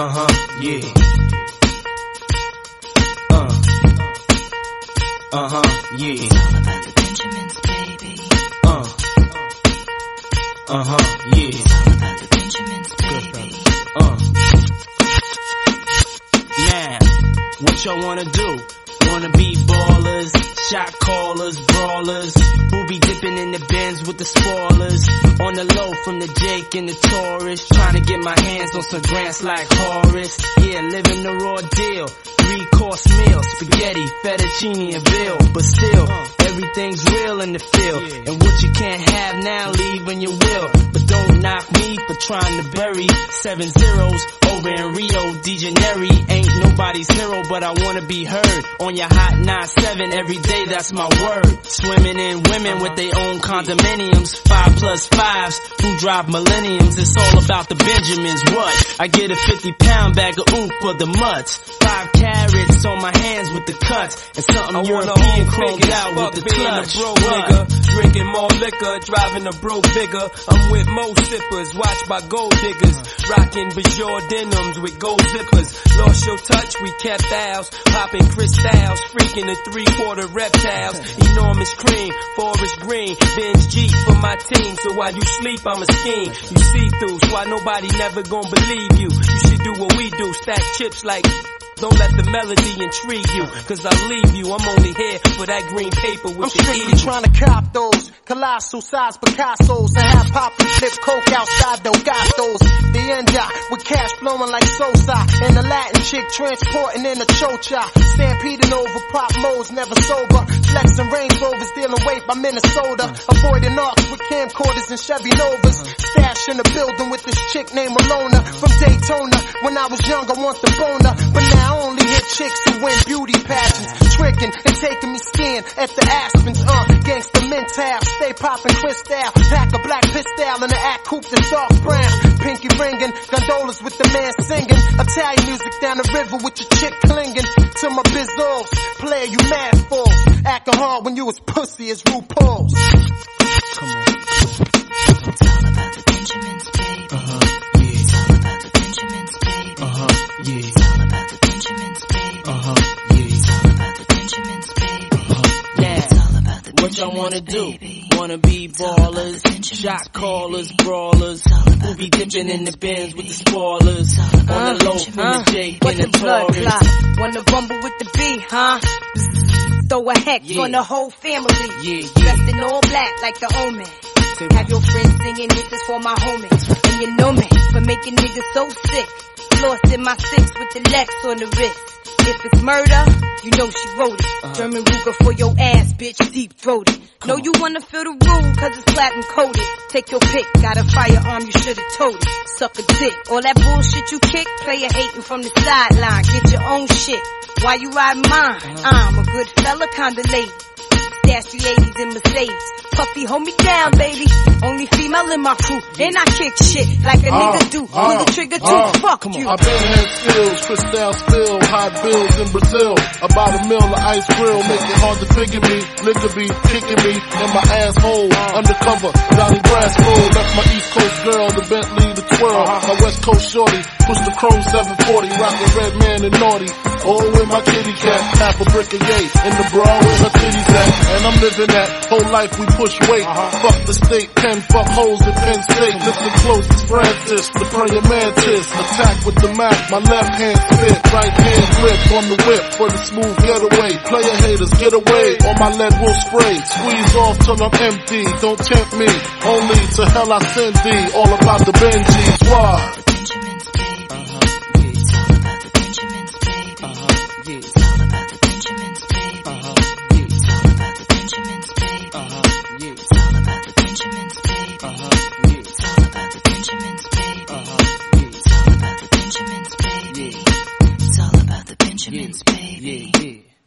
Uh huh, yeah. Uh. Uh huh, yeah. It's all about the Benjamins, baby. Uh. Uh huh, yeah. It's all about the Benjamins, baby. Uh. Now, what y'all wanna do? Wanna be ballers, shot callers, brawlers, who be dipping in the bins with the spoilers. On the low from the Jake and the Taurus, trying to get my hands on some grants like Horace. Yeah, living the raw deal. Three course meal, spaghetti, fettuccine and veal, but still, uh. everything's real in the field. And what you can't have now, trying to bury seven zeros over in Rio de Janeiro. Ain't nobody's hero, but I wanna be heard on your hot 9-7 every day. That's my word. Swimming in women with their own condominiums, five plus fives who drive millenniums. It's all about the Benjamins. What? I get a 50 pound bag of oomph for the mutts. Five carats on my hands with the cuts, and something I wanna European chromed out with the clutch. nigga, drinking more liquor, driving a broke bigger. I'm with mo sippers, watched by gold diggers, rocking Bajor denims with gold zippers. Lost your touch, we kept ours, popping Cristals, freaking the three quarter reptiles. Enormous cream, forest green, Benz Jeep for my team. So while you sleep, I'm a scheme. You see through, so why nobody never gonna believe you. You should do what we do, stack chips like don't let the melody intrigue you, cause I'll leave you. I'm only here for that green paper with I'm strictly trying to cop those colossal size Picasso's and have pop and flip coke outside those. The end with cash flowing like Sosa and the Latin chick transporting in a chocha. Stampeding over pop modes, never sober. Flexing Range Rovers, dealing weight by Minnesota. Avoiding arcs with camcorders and Chevy Novas. Stash in the building with this chick named Malona from Daytona. When I was young, I want the boner, but now I only hit chicks who win beauty pageants. Tricking and taking me skiing at the Aspens, uh, gangsta mental, stay popping Cristal, pack a black pistol in the act coupe that's dark brown, pinky ringing, gondolas with the man singing, Italian music down the river with your chick clinging to my bizzles, player you mad for, acting hard when you was pussy as RuPaul's. Wanna do? baby. Wanna be the ballers, shot callers, baby. brawlers, who be the dipping in the bins with the spoilers, on the the low from the Benjamins. Jake and the the Taurus. Wanna rumble with the B, huh? Throw a hex Yeah. on the whole family. Yeah, yeah. Dressed in all black like the omen. Have your friends singing this is for my homies. And you know me for making niggas so sick. Lost in my six with the Lex on the wrist. If it's murder, you know she wrote it. Uh-huh. German Ruger for your ass, bitch, deep throated. Know you wanna feel the rule, cause it's platinum coated. Take your pick, got a firearm, you should've told it. Suck a dick. All that bullshit you kick, player hating from the sideline. Get your own shit. Why you ride mine? Uh-huh. I'm a good fella, kinda lady. Stash 380s in Mercedes. Puffy, hold me down, baby. Only female in my crew. And I kick shit like a nigga do. Ah, Pull the ah, trigger too. Ah. Fuck you. I've been had skills, Cristal spill, hot bills in Brazil. About a mill of ice grill, make it hard to figure me. Liquor be kicking me in my asshole. Undercover, Donnie Brasco. Left my East Coast girl, the Bentley, the twirl. Uh-huh. My West Coast shorty, push the chrome 740, rockin' Redman and naughty. Oh, with my kitty cat, half a brick of yay. In the bra with her titties at. And I'm living that. Whole life we push weight. Uh-huh. Fuck the state, ten fuck holes in Penn State. Just the closest Francis, the praying mantis. Attack with the map, my left hand flip, right hand grip on the whip for the smooth getaway. Player haters get away, or my lead will spray. Squeeze off till I'm empty, don't tempt me. Only to hell I send thee. All about the Benjis. Why? Benjamin's baby. Uh-huh. Yeah. It's all about the Benjamin's baby. Uh-huh. Yeah.